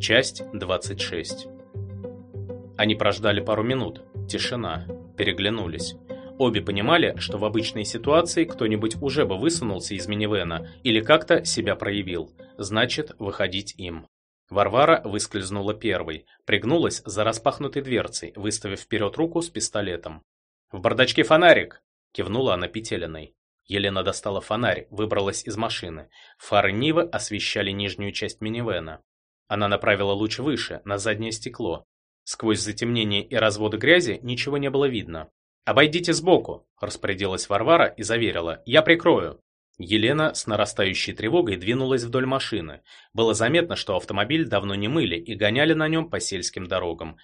Часть 26. Они прождали пару минут. Тишина. Переглянулись. Обе понимали, что в обычной ситуации кто-нибудь уже бы высунулся из минивэна или как-то себя проявил. Значит, выходить им. Варвара выскользнула первой, пригнулась за распахнутой дверцей, выставив вперед руку с пистолетом. «В бардачке фонарик!» – кивнула она Петелиной. Елена достала фонарь, выбралась из машины. Фары Нивы освещали нижнюю часть минивэна. Она направила луч выше, на заднее стекло. Сквозь затемнение и разводы грязи ничего не было видно. «Обойдите сбоку», – распорядилась Варвара и заверила. «Я прикрою». Елена с нарастающей тревогой двинулась вдоль машины. Было заметно, что автомобиль давно не мыли и гоняли на нем по сельским дорогам.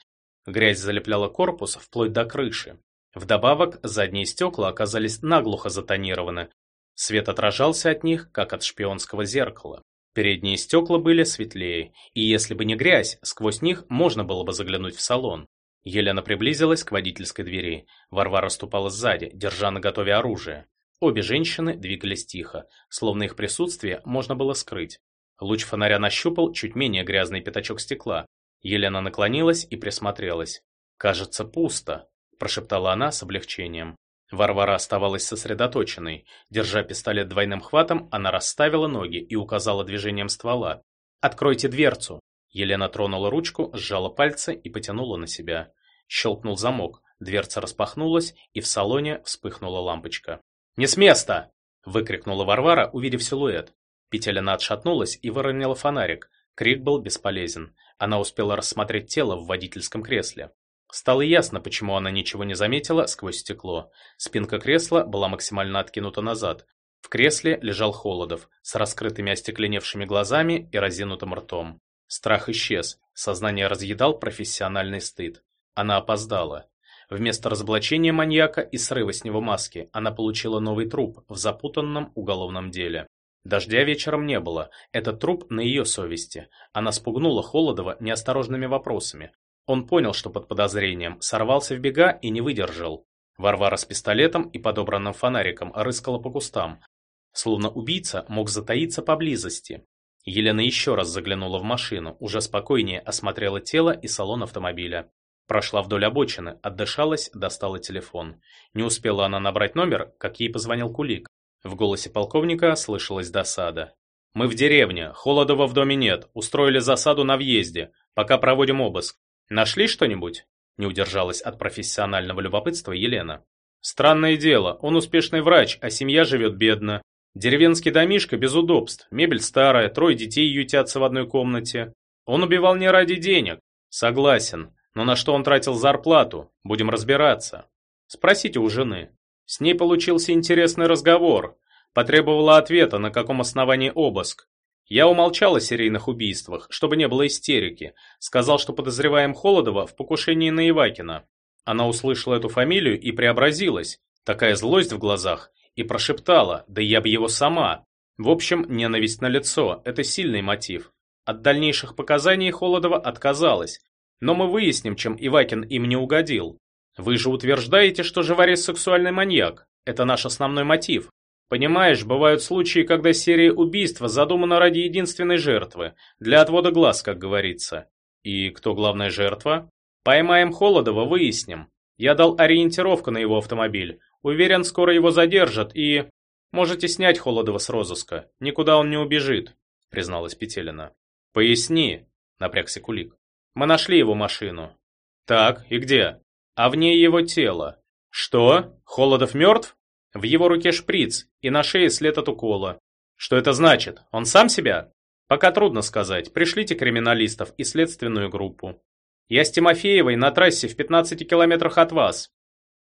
Грязь залепляла корпус вплоть до крыши. Вдобавок, задние стекла оказались наглухо затонированы. Свет отражался от них, как от шпионского зеркала. Передние стекла были светлее, и если бы не грязь, сквозь них можно было бы заглянуть в салон. Елена приблизилась к водительской двери. Варвара ступала сзади, держа на готове оружие. Обе женщины двигались тихо, словно их присутствие можно было скрыть. Луч фонаря нащупал чуть менее грязный пятачок стекла. Елена наклонилась и присмотрелась. «Кажется, пусто», – прошептала она с облегчением. Варвара оставалась сосредоточенной. Держа пистолет двойным хватом, она расставила ноги и указала движением ствола. «Откройте дверцу!» Елена тронула ручку, сжала пальцы и потянула на себя. Щелкнул замок, дверца распахнулась, и в салоне вспыхнула лампочка. «Не с места!» – выкрикнула Варвара, увидев силуэт. Петелина отшатнулась и выронила фонарик. Крик был бесполезен. Она успела рассмотреть тело в водительском кресле. Стало ясно, почему она ничего не заметила сквозь стекло. Спинка кресла была максимально откинута назад. В кресле лежал Холодов, с раскрытыми остекленевшими глазами и разинутым ртом. Страх исчез, сознание разъедал профессиональный стыд. Она опоздала. Вместо разоблачения маньяка и срыва с него маски, она получила новый труп в запутанном уголовном деле. Дождя вечером не было, этот труп на ее совести. Она спугнула Холодова неосторожными вопросами. Он понял, что под подозрением, сорвался в бега и не выдержал. Варвара с пистолетом и подобранным фонариком рыскала по кустам, словно убийца мог затаиться поблизости. Елена еще раз заглянула в машину, уже спокойнее осмотрела тело и салон автомобиля. Прошла вдоль обочины, отдышалась, достала телефон. Не успела она набрать номер, как ей позвонил Кулик. В голосе полковника слышалась досада. «Мы в деревне, Холодова в доме нет, устроили засаду на въезде, пока проводим обыск. Нашли что-нибудь? Не удержалась от профессионального любопытства Елена. Странное дело, он успешный врач, а семья живет бедно. Деревенский домишко без удобств, мебель старая, трое детей ютятся в одной комнате. Он убивал не ради денег. Согласен, но на что он тратил зарплату? Будем разбираться. Спросите у жены. С ней получился интересный разговор. Потребовала ответа, на каком основании обыск. Я умолчал о серийных убийствах, чтобы не было истерики. Сказал, что подозреваем Холодова в покушении на Ивакина. Она услышала эту фамилию и преобразилась. Такая злость в глазах. И прошептала, да я бы его сама. В общем, ненависть на лицо – это сильный мотив. От дальнейших показаний Холодова отказалась. Но мы выясним, чем Ивакин им не угодил. Вы же утверждаете, что Живарес сексуальный маньяк. Это наш основной мотив. Понимаешь, бывают случаи, когда серия убийств задумана ради единственной жертвы, для отвода глаз, как говорится. И кто главная жертва? Поймаем Холодова, выясним. Я дал ориентировку на его автомобиль. Уверен, скоро его задержат и... Можете снять Холодова с розыска. Никуда он не убежит, призналась Петелина. Поясни, напрягся Кулик. Мы нашли его машину. Так, и где? А в ней его тело. Что? Холодов мертв? В его руке шприц, и на шее след от укола. Что это значит? Он сам себя? Пока трудно сказать. Пришлите криминалистов и следственную группу. Я с Тимофеевой на трассе в 15 километрах от вас.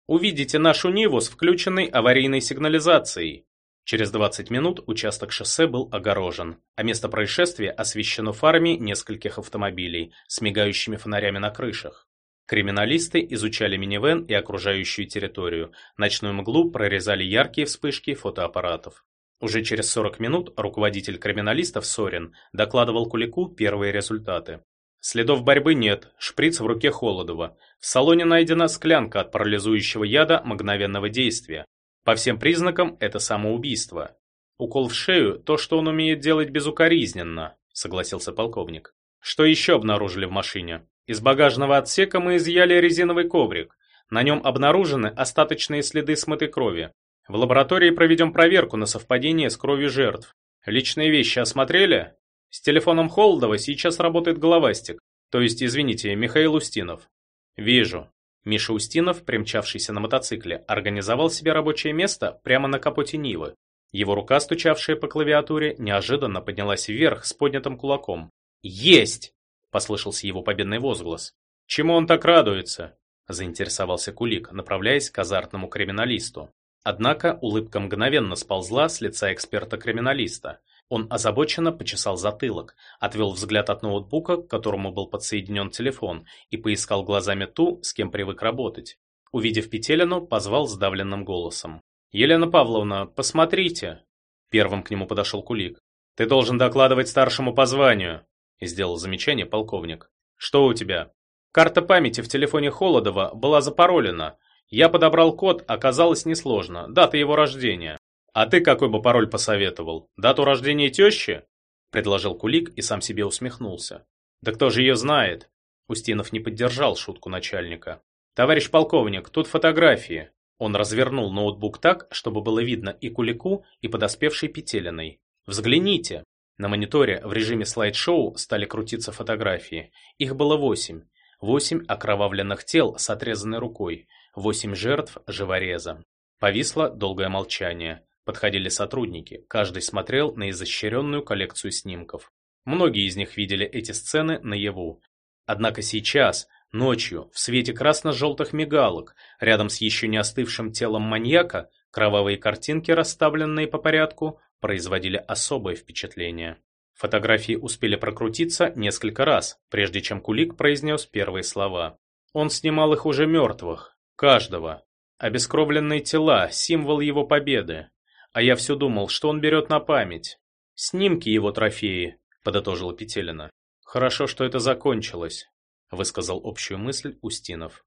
Увидите нашу Ниву с включенной аварийной сигнализацией. Через 20 минут участок шоссе был огорожен, а место происшествия освещено фарами нескольких автомобилей с мигающими фонарями на крышах. Криминалисты изучали минивэн и окружающую территорию. Ночную мглу прорезали яркие вспышки фотоаппаратов. Уже через 40 минут руководитель криминалистов Сорин докладывал Кулику первые результаты. Следов борьбы нет, шприц в руке Холодова. В салоне найдена склянка от парализующего яда мгновенного действия. По всем признакам это самоубийство. Укол в шею – то, что он умеет делать безукоризненно, согласился полковник. Что еще обнаружили в машине? Из багажного отсека мы изъяли резиновый коврик. На нем обнаружены остаточные следы смытой крови. В лаборатории проведем проверку на совпадение с кровью жертв. Личные вещи осмотрели? С телефоном Холодова сейчас работает головастик, то есть, извините, Михаил Устинов. Вижу. Миша Устинов, примчавшийся на мотоцикле, организовал себе рабочее место прямо на капоте Нивы. Его рука, стучавшая по клавиатуре, неожиданно поднялась вверх с поднятым кулаком. «Есть!» – послышался его победный возглас. «Чему он так радуется?» – заинтересовался Кулик, направляясь к азартному криминалисту. Однако улыбка мгновенно сползла с лица эксперта-криминалиста. Он озабоченно почесал затылок, отвел взгляд от ноутбука, к которому был подсоединен телефон, и поискал глазами ту, с кем привык работать. Увидев Петелину, позвал сдавленным голосом. «Елена Павловна, посмотрите!» Первым к нему подошел Кулик. «Ты должен докладывать старшему по званию», — сделал замечание полковник. «Что у тебя?» «Карта памяти в телефоне Холодова была запаролена. Я подобрал код, оказалось несложно, дата его рождения. А ты какой бы пароль посоветовал? Дату рождения тещи?» Предложил Кулик и сам себе усмехнулся. «Да кто же ее знает?» Устинов не поддержал шутку начальника. «Товарищ полковник, тут фотографии». Он развернул ноутбук так, чтобы было видно и Кулику, и подоспевшей Петелиной. «Взгляните!» На мониторе в режиме слайд-шоу стали крутиться фотографии. Их было восемь. Восемь окровавленных тел с отрезанной рукой. Восемь жертв живореза. Повисло долгое молчание. Подходили сотрудники, каждый смотрел на изощренную коллекцию снимков. Многие из них видели эти сцены наяву. Однако сейчас, ночью, в свете красно-желтых мигалок, рядом с еще не остывшим телом маньяка, кровавые картинки, расставленные по порядку, производили особое впечатление. Фотографии успели прокрутиться несколько раз, прежде чем Кулик произнес первые слова. Он снимал их уже мертвых, каждого. Обескровленные тела – символ его победы. А я все думал, что он берет на память. Снимки его трофеи, подытожила Петелина. Хорошо, что это закончилось, высказал общую мысль Устинов.